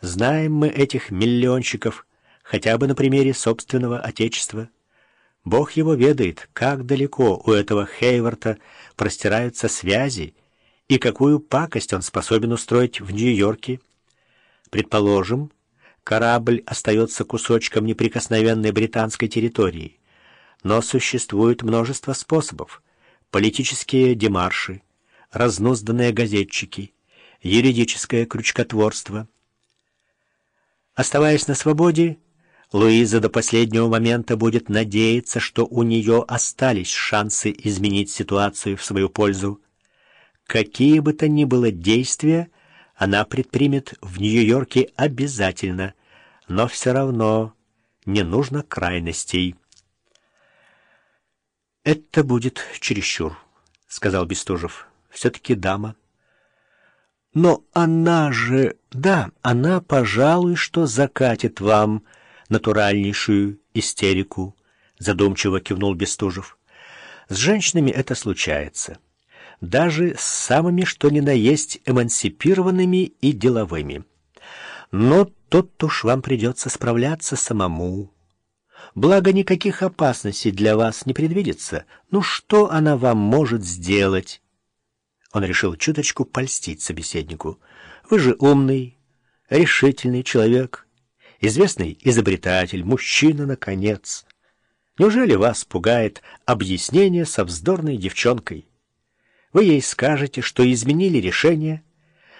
Знаем мы этих миллионщиков хотя бы на примере собственного отечества. Бог его ведает, как далеко у этого Хейварта простираются связи и какую пакость он способен устроить в Нью-Йорке. Предположим, корабль остается кусочком неприкосновенной британской территории, но существует множество способов. Политические демарши, разнузданные газетчики, юридическое крючкотворство. Оставаясь на свободе, Луиза до последнего момента будет надеяться, что у нее остались шансы изменить ситуацию в свою пользу. Какие бы то ни было действия, она предпримет в Нью-Йорке обязательно, но все равно не нужно крайностей. «Это будет чересчур», — сказал Бестужев. «Все-таки дама». «Но она же...» «Да, она, пожалуй, что закатит вам...» натуральнейшую истерику, задумчиво кивнул Бестужев. С женщинами это случается. Даже с самыми, что ни на есть, эмансипированными и деловыми. Но тут уж вам придется справляться самому. Благо, никаких опасностей для вас не предвидится. Ну, что она вам может сделать? Он решил чуточку польстить собеседнику. Вы же умный, решительный человек, известный изобретатель, мужчина, наконец. Неужели вас пугает объяснение со вздорной девчонкой? Вы ей скажете, что изменили решение,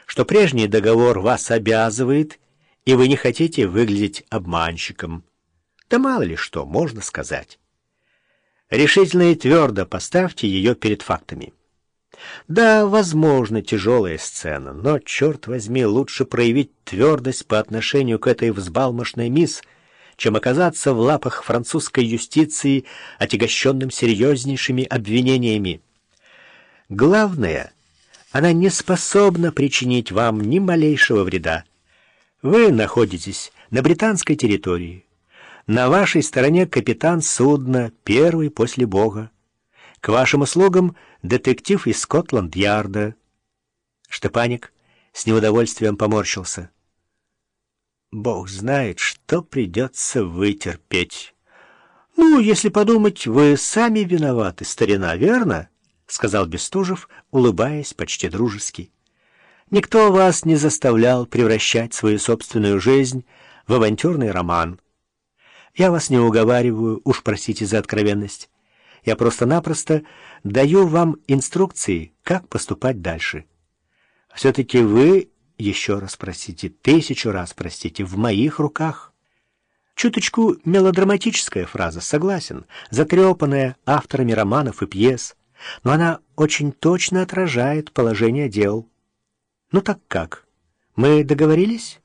что прежний договор вас обязывает, и вы не хотите выглядеть обманщиком. Да мало ли что можно сказать. Решительно и твердо поставьте ее перед фактами. Да, возможно, тяжелая сцена, но, черт возьми, лучше проявить твердость по отношению к этой взбалмошной мисс, чем оказаться в лапах французской юстиции, отягощенным серьезнейшими обвинениями. Главное, она не способна причинить вам ни малейшего вреда. Вы находитесь на британской территории. На вашей стороне капитан судна, первый после Бога. К вашим услугам детектив из Скотланд-Ярда. Штепаник с неудовольствием поморщился. Бог знает, что придется вытерпеть. Ну, если подумать, вы сами виноваты, старина, верно? сказал Бестужев, улыбаясь почти дружески. Никто вас не заставлял превращать свою собственную жизнь в авантюрный роман. Я вас не уговариваю, уж простите за откровенность. Я просто-напросто даю вам инструкции, как поступать дальше. Все-таки вы, еще раз простите, тысячу раз простите, в моих руках. Чуточку мелодраматическая фраза, согласен, затрепанная авторами романов и пьес, но она очень точно отражает положение дел. Ну так как? Мы договорились?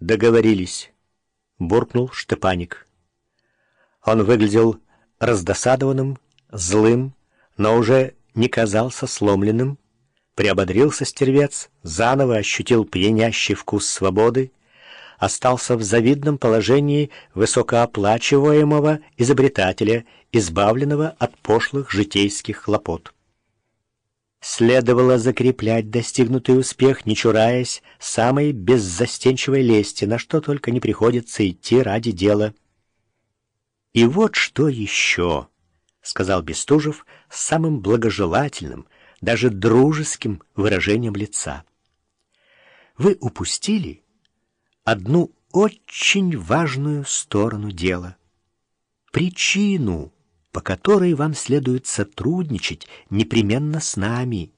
Договорились, буркнул Штепаник. Он выглядел раздосадованным, злым, но уже не казался сломленным. Приободрился стервец, заново ощутил пьянящий вкус свободы, остался в завидном положении высокооплачиваемого изобретателя, избавленного от пошлых житейских хлопот. Следовало закреплять достигнутый успех, не чураясь самой беззастенчивой лести, на что только не приходится идти ради дела. «И вот что еще», — сказал Бестужев с самым благожелательным, даже дружеским выражением лица. «Вы упустили одну очень важную сторону дела, причину, по которой вам следует сотрудничать непременно с нами.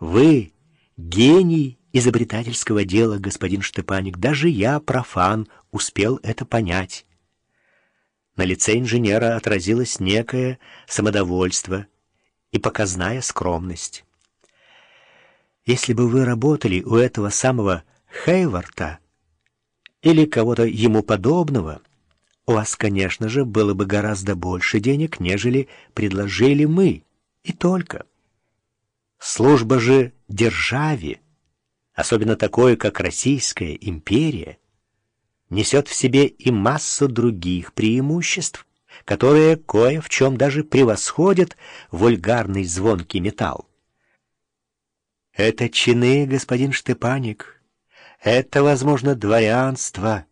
Вы — гений изобретательского дела, господин Штепаник, даже я, профан, успел это понять». На лице инженера отразилось некое самодовольство и показная скромность. Если бы вы работали у этого самого Хейварта или кого-то ему подобного, у вас, конечно же, было бы гораздо больше денег, нежели предложили мы, и только. Служба же державе, особенно такой, как Российская империя, несет в себе и массу других преимуществ, которые кое в чем даже превосходят вульгарный звонкий металл. Это чины, господин Штепаник. Это, возможно, дворянство.